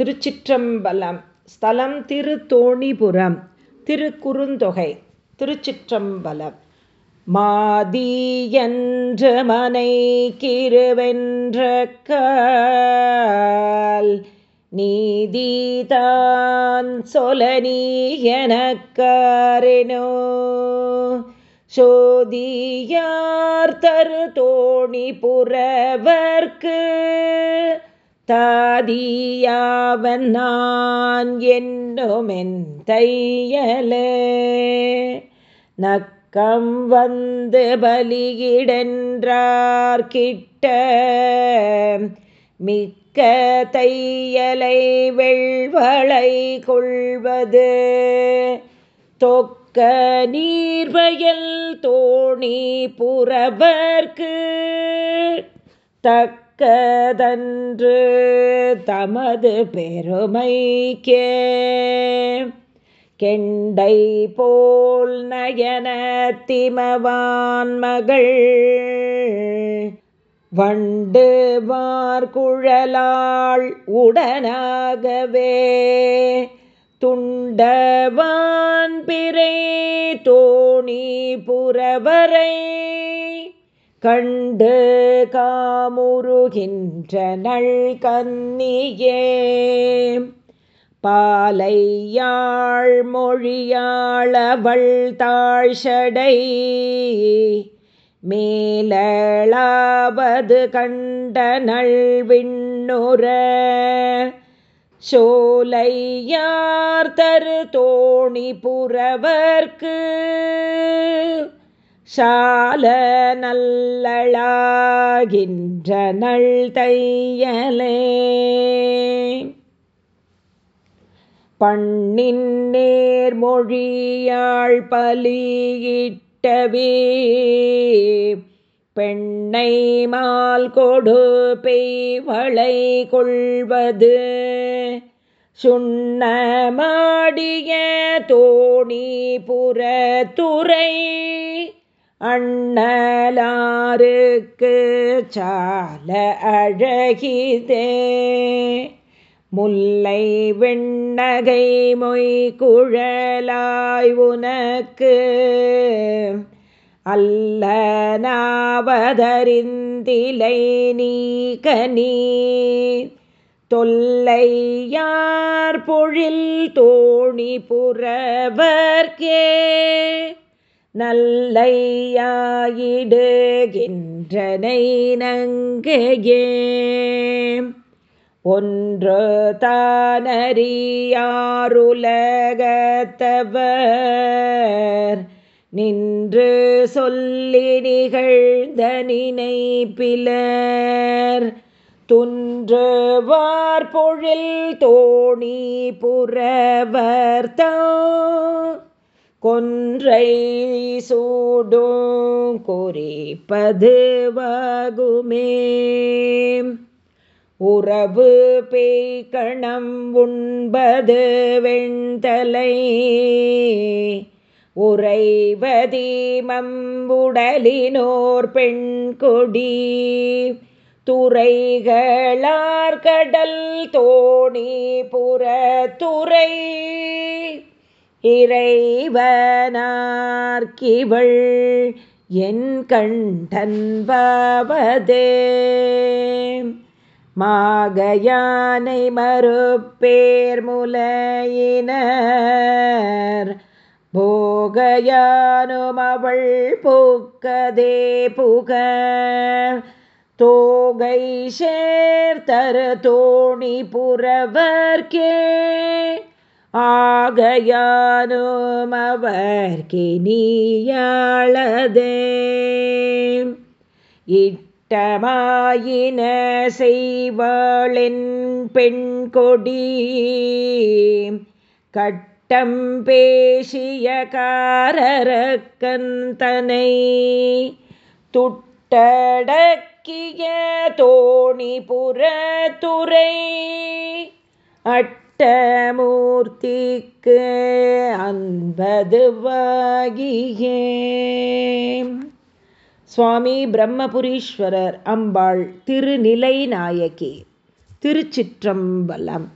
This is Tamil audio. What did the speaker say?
திருச்சிற்றம்பலம் ஸ்தலம் திருத்தோணிபுரம் திருக்குறுந்தொகை திருச்சிற்றம்பலம். மாதியன்ற மனை கிருவென்ற கால் நீதிதான் சொலனி எனக்காரினோ. சோதியார் தரு தோணி புறவர்க்கு தாதியாவன் நான் என்னுமென் தையலே. நக்கம் வந்து பலியிடென்றார் கிட்ட மிக்க தையலை வெள்வளை கொள்வது. தொக்க நீர்வயல் தோணி புறவர்க்கு தக்கதன்று தமது பெருமைக்கே. கெண்டை போல் நயன திமவான் மகள். வண்டு வார்குழலாள் உடனாகவே. துண்டவான் பிறை தோணி புறவரை கண்டு காமுருகின்ற நள் கன்னியே பாலையாள் மொழியாளவள் தாழ்ஷடை மேலாவது கண்ட நள்விண்ணுற சோலையார் தரு தோணி புறவர்க்கு சால நல்லளாகின்ற நள் தையலே பண்ணின் நேர்மொழியாள் பலியிட்டவே பெண்ணை மால் கொடு பெய்வளை கொள்வது. சுண்ணமாடிய தோணி புறத்துறை அண்ணலாருக்கு சால அழகிதே. முல்லை வெண்ணகை மொய் குழலாய் உனக்கு அல்ல நாவதறிந்திலை நீ கனி தொல்லையார் பொழில் தோணி புறவர்கே நல்லையாயிடுகின்றனை நங்கையே ஒன்று தானறியாருலகத்தவர் நின்று சொல்லி நிகழ்ந்த நினைப்பிலர். துன்றுவார் பொழில் தோணி புறவர்த்தா கொன்றை சூடும் குறிப்பது வாகுமே. உறவு பேய்கணம் உண்பது வெண்தலை. உறைவதீமம்புடலினோர் பெண் கொடி துறைகளார் கடல் தோணி புற துறை இறைவனார்கிவள் என் கண்டன்பவதே. மாகையானை மறுப்பேர் முலையினர் போகையானும் அவள் பூக்கதே புக. தோகை சேர்த்தரு தோணி புறவர்கே ஆகையானும் அவர்கினியாளதே இட்டமாயின செய்வாளின் பெண் கொடி கட்டம் பேசிய காரரக்கந்தனை துட்டடக்கிய தோணி புறத்துறை அட்டமூர்த்திக்கு அஷ்டமூர்த்திக்கு அன்பது வாகியே. சுவாமி பிரம்மபுரீஸ்வரர் அம்பாள் திருநிலை நாயகி திருச்சிற்றம்பலம்.